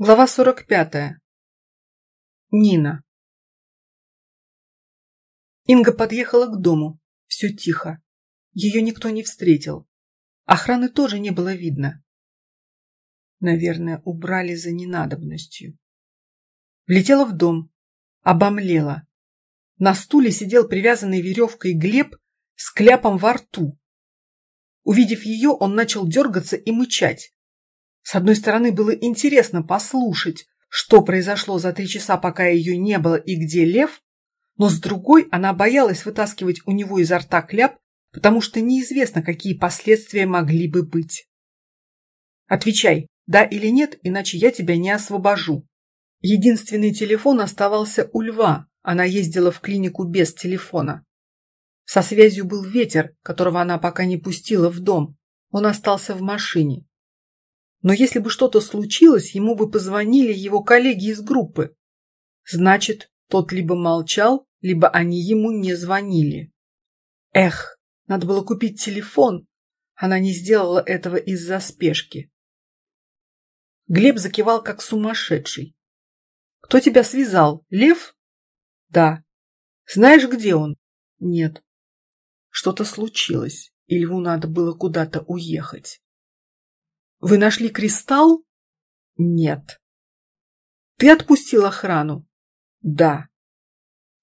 Глава 45. Нина. Инга подъехала к дому. Все тихо. Ее никто не встретил. Охраны тоже не было видно. Наверное, убрали за ненадобностью. Влетела в дом. Обомлела. На стуле сидел привязанный веревкой Глеб с кляпом во рту. Увидев ее, он начал дергаться и мычать. С одной стороны, было интересно послушать, что произошло за три часа, пока ее не было и где лев, но с другой она боялась вытаскивать у него изо рта кляп, потому что неизвестно, какие последствия могли бы быть. «Отвечай, да или нет, иначе я тебя не освобожу». Единственный телефон оставался у льва, она ездила в клинику без телефона. Со связью был ветер, которого она пока не пустила в дом. Он остался в машине. Но если бы что-то случилось, ему бы позвонили его коллеги из группы. Значит, тот либо молчал, либо они ему не звонили. Эх, надо было купить телефон. Она не сделала этого из-за спешки. Глеб закивал как сумасшедший. «Кто тебя связал? Лев?» «Да». «Знаешь, где он?» «Нет». Что-то случилось, и Льву надо было куда-то уехать. Вы нашли кристалл? Нет. Ты отпустил охрану? Да.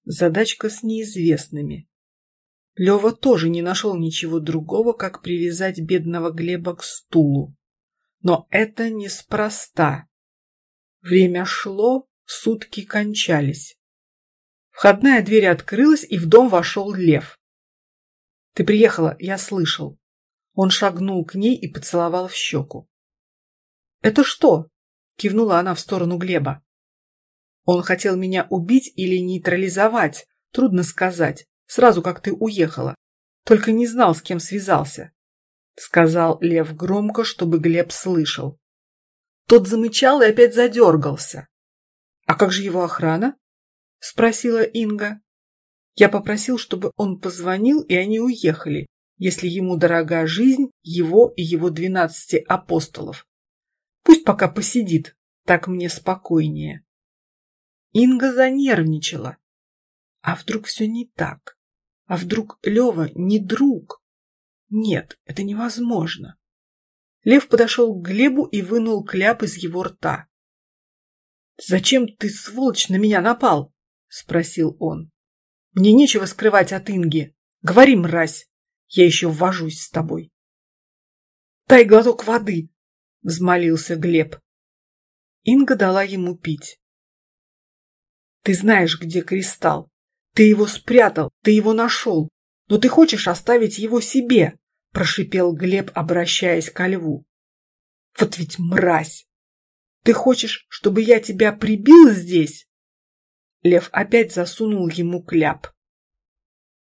Задачка с неизвестными. Лева тоже не нашел ничего другого, как привязать бедного Глеба к стулу. Но это неспроста. Время шло, сутки кончались. Входная дверь открылась, и в дом вошел лев. «Ты приехала, я слышал. Он шагнул к ней и поцеловал в щеку. «Это что?» – кивнула она в сторону Глеба. «Он хотел меня убить или нейтрализовать, трудно сказать, сразу как ты уехала. Только не знал, с кем связался», – сказал Лев громко, чтобы Глеб слышал. Тот замычал и опять задергался. «А как же его охрана?» – спросила Инга. Я попросил, чтобы он позвонил, и они уехали если ему дорога жизнь его и его двенадцати апостолов. Пусть пока посидит, так мне спокойнее. Инга занервничала. А вдруг все не так? А вдруг Лева не друг? Нет, это невозможно. Лев подошел к Глебу и вынул кляп из его рта. «Зачем ты, сволочь, на меня напал?» – спросил он. «Мне нечего скрывать от Инги. Говори, мразь!» Я еще ввожусь с тобой. «Дай глоток воды!» — взмолился Глеб. Инга дала ему пить. «Ты знаешь, где кристалл. Ты его спрятал, ты его нашел. Но ты хочешь оставить его себе!» — прошипел Глеб, обращаясь ко льву. «Вот ведь мразь! Ты хочешь, чтобы я тебя прибил здесь?» Лев опять засунул ему кляп.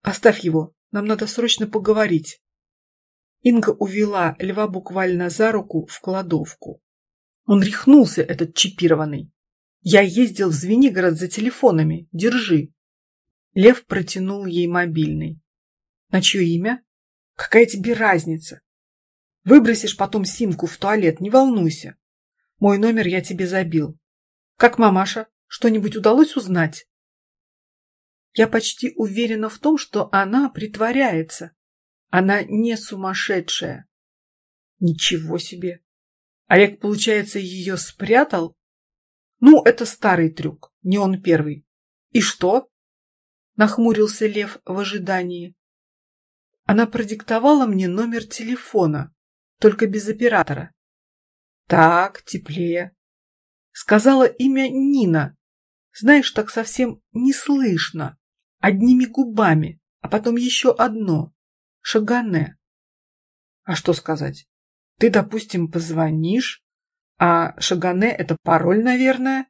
«Оставь его, нам надо срочно поговорить. Инга увела льва буквально за руку в кладовку. Он рехнулся, этот чипированный. Я ездил в Звенигород за телефонами. Держи. Лев протянул ей мобильный. На чье имя? Какая тебе разница? Выбросишь потом симку в туалет, не волнуйся. Мой номер я тебе забил. Как мамаша? Что-нибудь удалось узнать? Я почти уверена в том, что она притворяется. Она не сумасшедшая. Ничего себе. Олег, получается, ее спрятал? Ну, это старый трюк, не он первый. И что? Нахмурился Лев в ожидании. Она продиктовала мне номер телефона, только без оператора. Так, теплее. Сказала имя Нина. Знаешь, так совсем не слышно одними губами, а потом еще одно – Шагане. А что сказать? Ты, допустим, позвонишь, а Шагане – это пароль, наверное,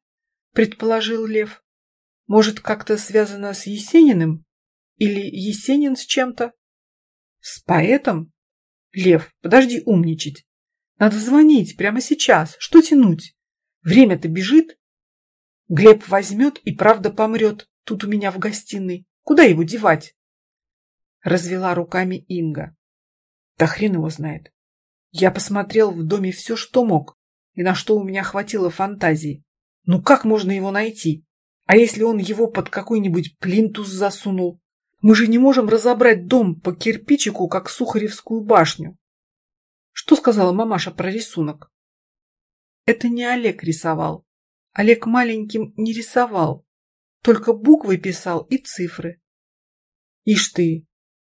предположил Лев. Может, как-то связано с Есениным? Или Есенин с чем-то? С поэтом? Лев, подожди умничать. Надо звонить прямо сейчас. Что тянуть? Время-то бежит. Глеб возьмет и правда помрет тут у меня в гостиной. Куда его девать? Развела руками Инга. Да хрен его знает. Я посмотрел в доме все, что мог. и на что у меня хватило фантазии. Ну как можно его найти? А если он его под какой-нибудь плинтус засунул? Мы же не можем разобрать дом по кирпичику, как Сухаревскую башню. Что сказала мамаша про рисунок? Это не Олег рисовал. Олег маленьким не рисовал. Только буквы писал и цифры. Ишь ты!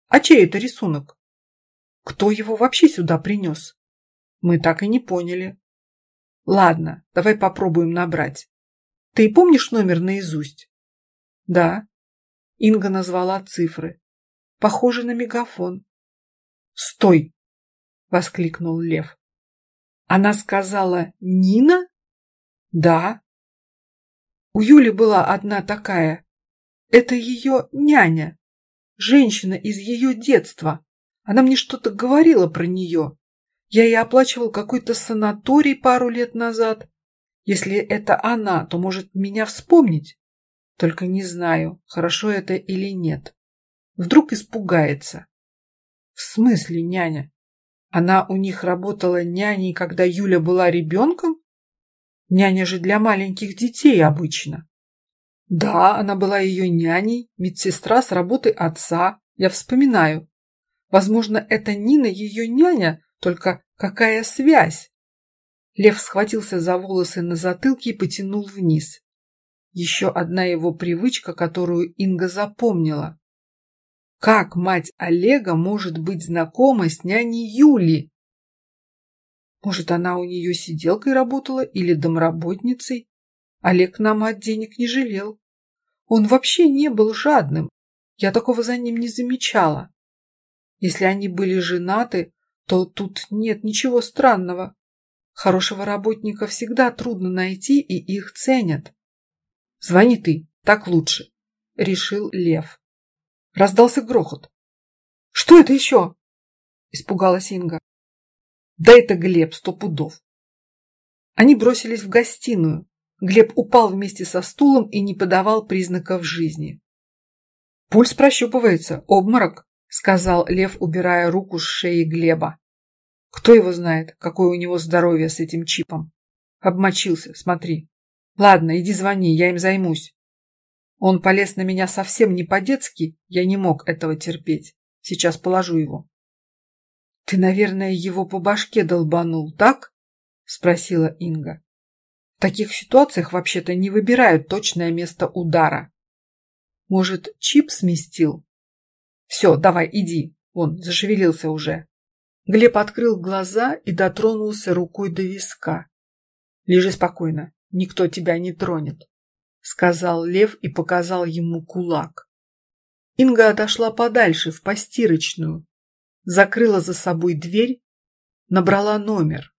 А чей это рисунок? Кто его вообще сюда принес? Мы так и не поняли. Ладно, давай попробуем набрать. Ты помнишь номер наизусть? Да. Инга назвала цифры. Похоже на мегафон. Стой! Воскликнул Лев. Она сказала Нина? Да. У Юли была одна такая. Это ее няня. Женщина из ее детства. Она мне что-то говорила про нее. Я ей оплачивал какой-то санаторий пару лет назад. Если это она, то может меня вспомнить. Только не знаю, хорошо это или нет. Вдруг испугается. В смысле, няня? Она у них работала няней, когда Юля была ребенком? Няня же для маленьких детей обычно. Да, она была ее няней, медсестра с работы отца, я вспоминаю. Возможно, это Нина ее няня, только какая связь? Лев схватился за волосы на затылке и потянул вниз. Еще одна его привычка, которую Инга запомнила. Как мать Олега может быть знакома с няней Юли? Может, она у нее сиделкой работала или домработницей? Олег на мать денег не жалел. Он вообще не был жадным. Я такого за ним не замечала. Если они были женаты, то тут нет ничего странного. Хорошего работника всегда трудно найти, и их ценят. Звони ты, так лучше, решил Лев. Раздался грохот. Что это еще? Испугалась Инга. Да это Глеб, сто пудов. Они бросились в гостиную. Глеб упал вместе со стулом и не подавал признаков жизни. Пульс прощупывается, обморок, сказал Лев, убирая руку с шеи Глеба. Кто его знает, какое у него здоровье с этим чипом. Обмочился, смотри. Ладно, иди звони, я им займусь. Он полез на меня совсем не по-детски, я не мог этого терпеть. Сейчас положу его. Ты, наверное, его по башке долбанул, так? Спросила Инга. В таких ситуациях вообще-то не выбирают точное место удара. Может, чип сместил? Все, давай, иди. Он зашевелился уже. Глеб открыл глаза и дотронулся рукой до виска. Лежи спокойно, никто тебя не тронет, сказал Лев и показал ему кулак. Инга отошла подальше, в постирочную, закрыла за собой дверь, набрала номер.